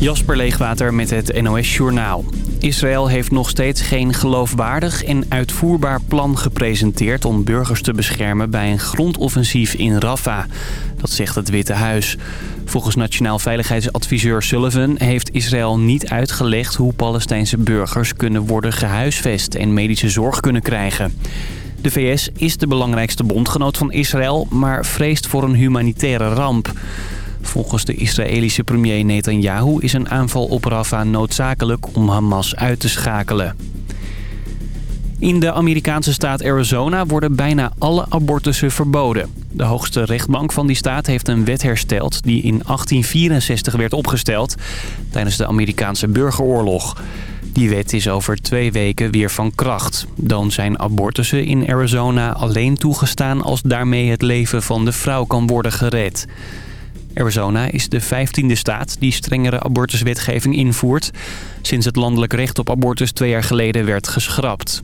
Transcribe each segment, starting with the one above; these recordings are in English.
Jasper Leegwater met het NOS Journaal. Israël heeft nog steeds geen geloofwaardig en uitvoerbaar plan gepresenteerd... om burgers te beschermen bij een grondoffensief in Rafah. Dat zegt het Witte Huis. Volgens Nationaal Veiligheidsadviseur Sullivan heeft Israël niet uitgelegd... hoe Palestijnse burgers kunnen worden gehuisvest en medische zorg kunnen krijgen. De VS is de belangrijkste bondgenoot van Israël, maar vreest voor een humanitaire ramp... Volgens de Israëlische premier Netanyahu is een aanval op Rafah noodzakelijk om Hamas uit te schakelen. In de Amerikaanse staat Arizona worden bijna alle abortussen verboden. De hoogste rechtbank van die staat heeft een wet hersteld die in 1864 werd opgesteld tijdens de Amerikaanse burgeroorlog. Die wet is over twee weken weer van kracht. Dan zijn abortussen in Arizona alleen toegestaan als daarmee het leven van de vrouw kan worden gered. Arizona is de vijftiende staat die strengere abortuswetgeving invoert... sinds het landelijk recht op abortus twee jaar geleden werd geschrapt.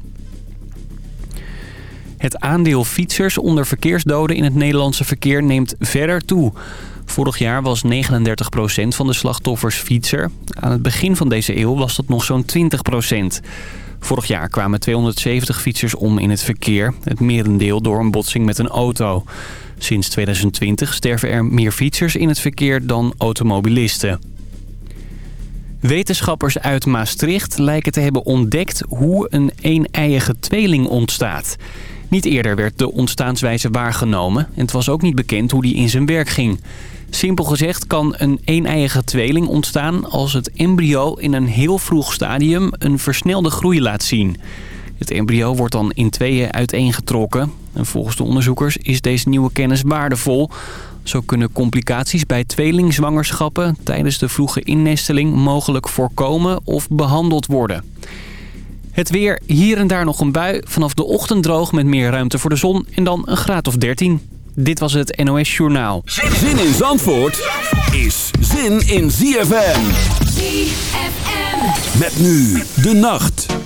Het aandeel fietsers onder verkeersdoden in het Nederlandse verkeer neemt verder toe. Vorig jaar was 39% van de slachtoffers fietser. Aan het begin van deze eeuw was dat nog zo'n 20%. Vorig jaar kwamen 270 fietsers om in het verkeer. Het merendeel door een botsing met een auto. Sinds 2020 sterven er meer fietsers in het verkeer dan automobilisten. Wetenschappers uit Maastricht lijken te hebben ontdekt hoe een een-eiige tweeling ontstaat. Niet eerder werd de ontstaanswijze waargenomen en het was ook niet bekend hoe die in zijn werk ging. Simpel gezegd kan een een-eiige tweeling ontstaan als het embryo in een heel vroeg stadium een versnelde groei laat zien. Het embryo wordt dan in tweeën uiteengetrokken. En volgens de onderzoekers is deze nieuwe kennis waardevol. Zo kunnen complicaties bij tweelingzwangerschappen tijdens de vroege innesteling mogelijk voorkomen of behandeld worden. Het weer, hier en daar nog een bui. Vanaf de ochtend droog met meer ruimte voor de zon en dan een graad of 13. Dit was het NOS Journaal. Zin in Zandvoort is zin in ZFM. ZFM. Met nu de nacht.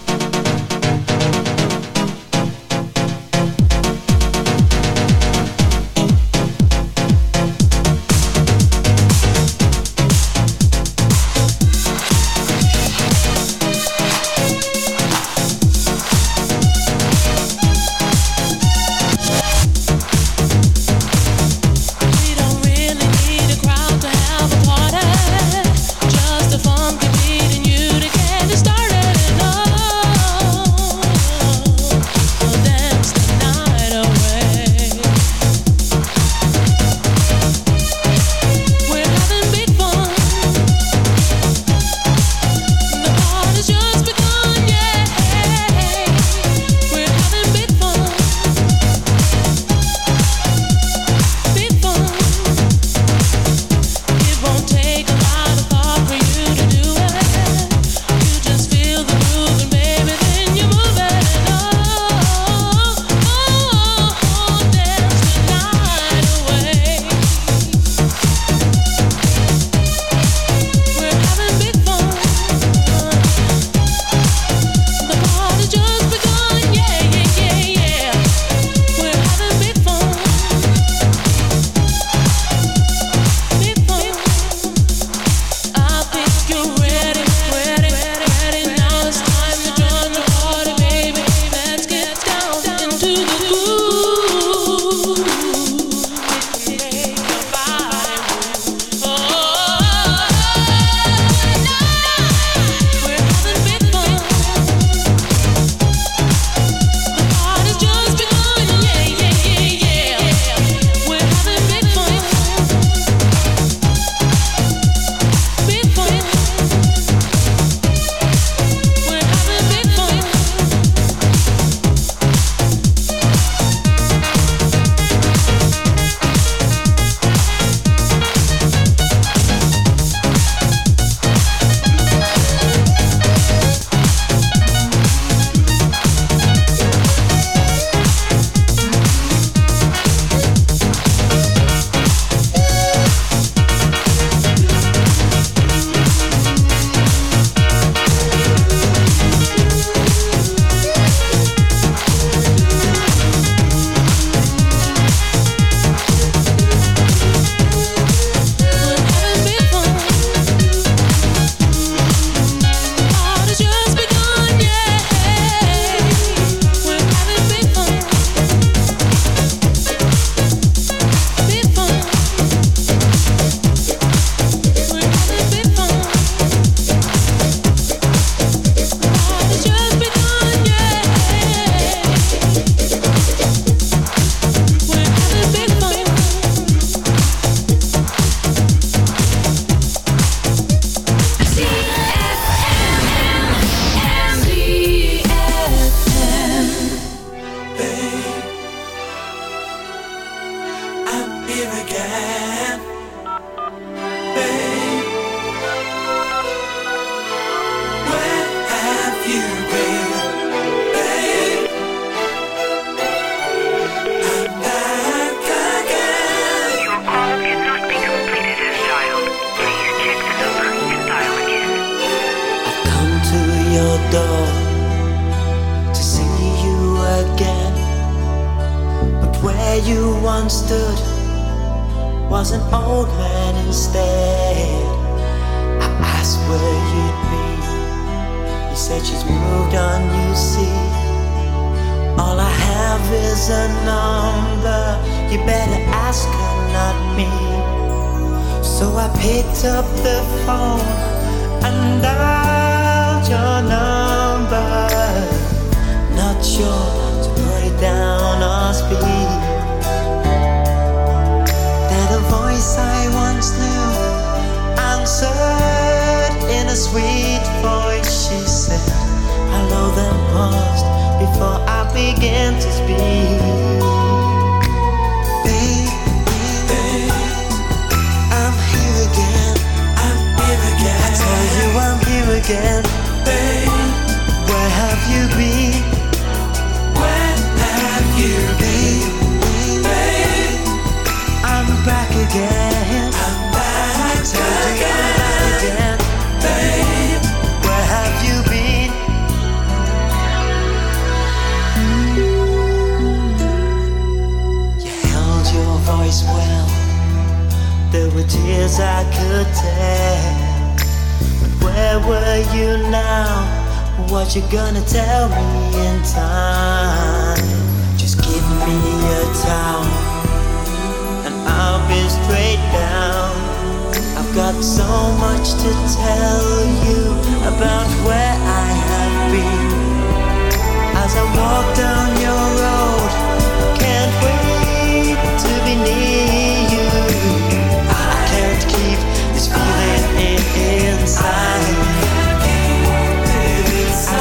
you now what you're gonna tell me in time. Just give me a town, and I'll be straight down. I've got so much to tell you about where I have been. As I walk down your road, I can't wait to be near you. I can't keep this feeling inside.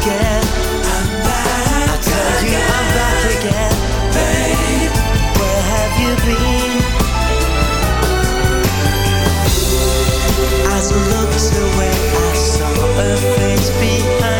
again. I'm back I again. where have you been? As I looked away, I saw her face behind.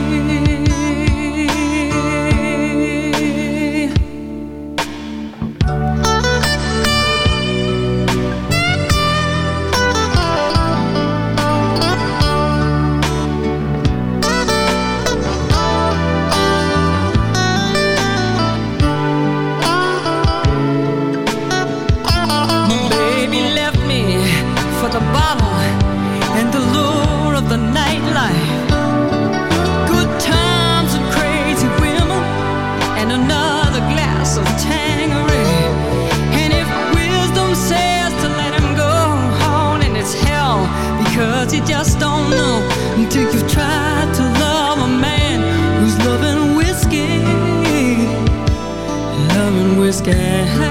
The a bottle and the lure of the nightlife. Good times and crazy women and another glass of Tangerine. And if wisdom says to let him go on, and it's hell because you just don't know until you've tried to love a man who's loving whiskey, loving whiskey.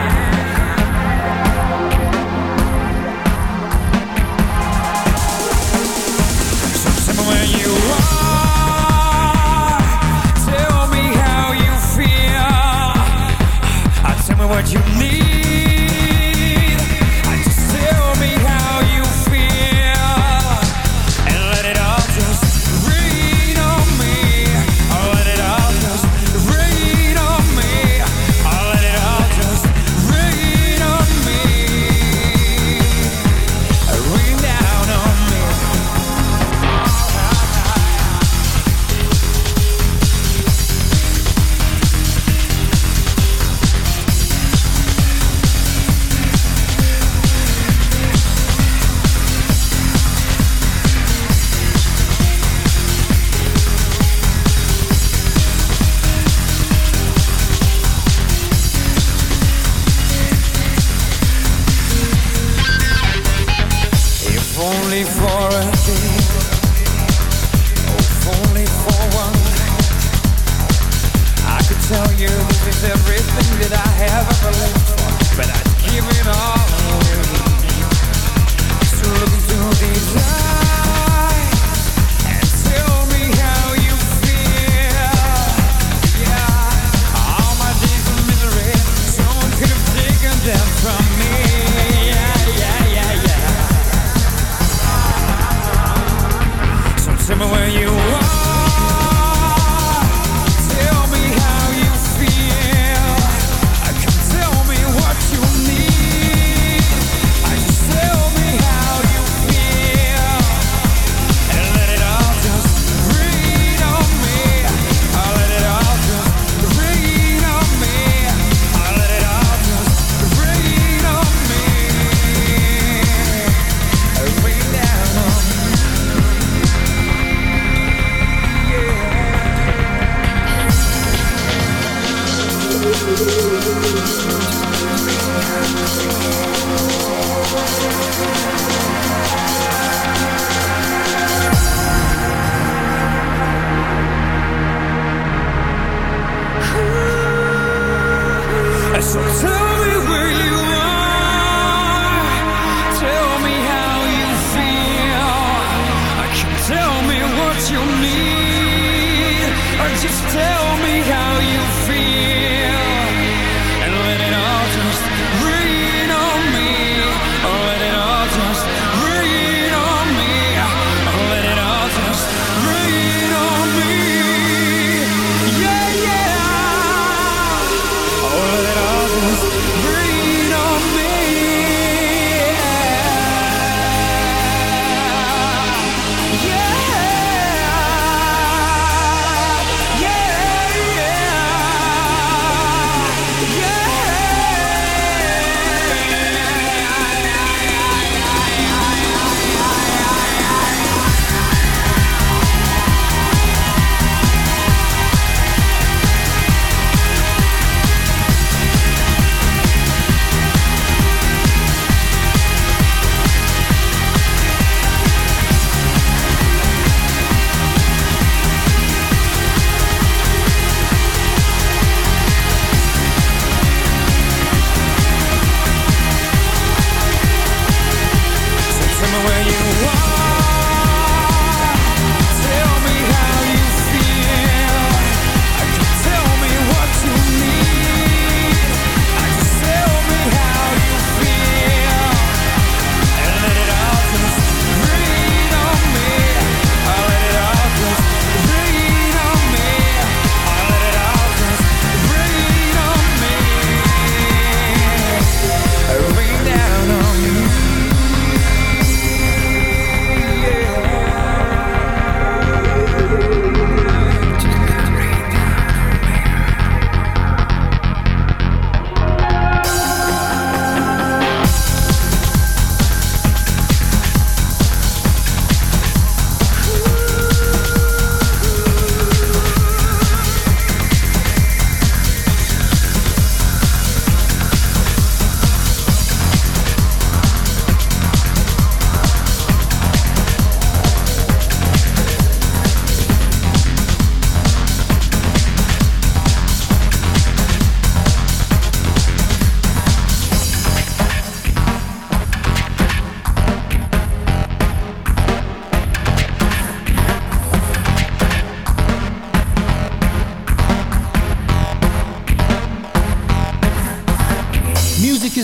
what you need.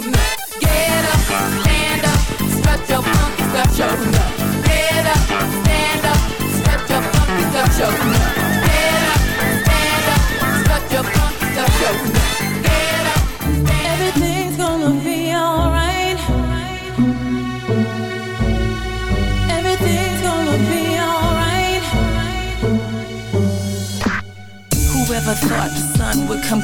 Stuff,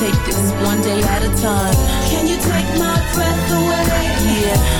take this one day at a time. Can you take my breath away? Yeah.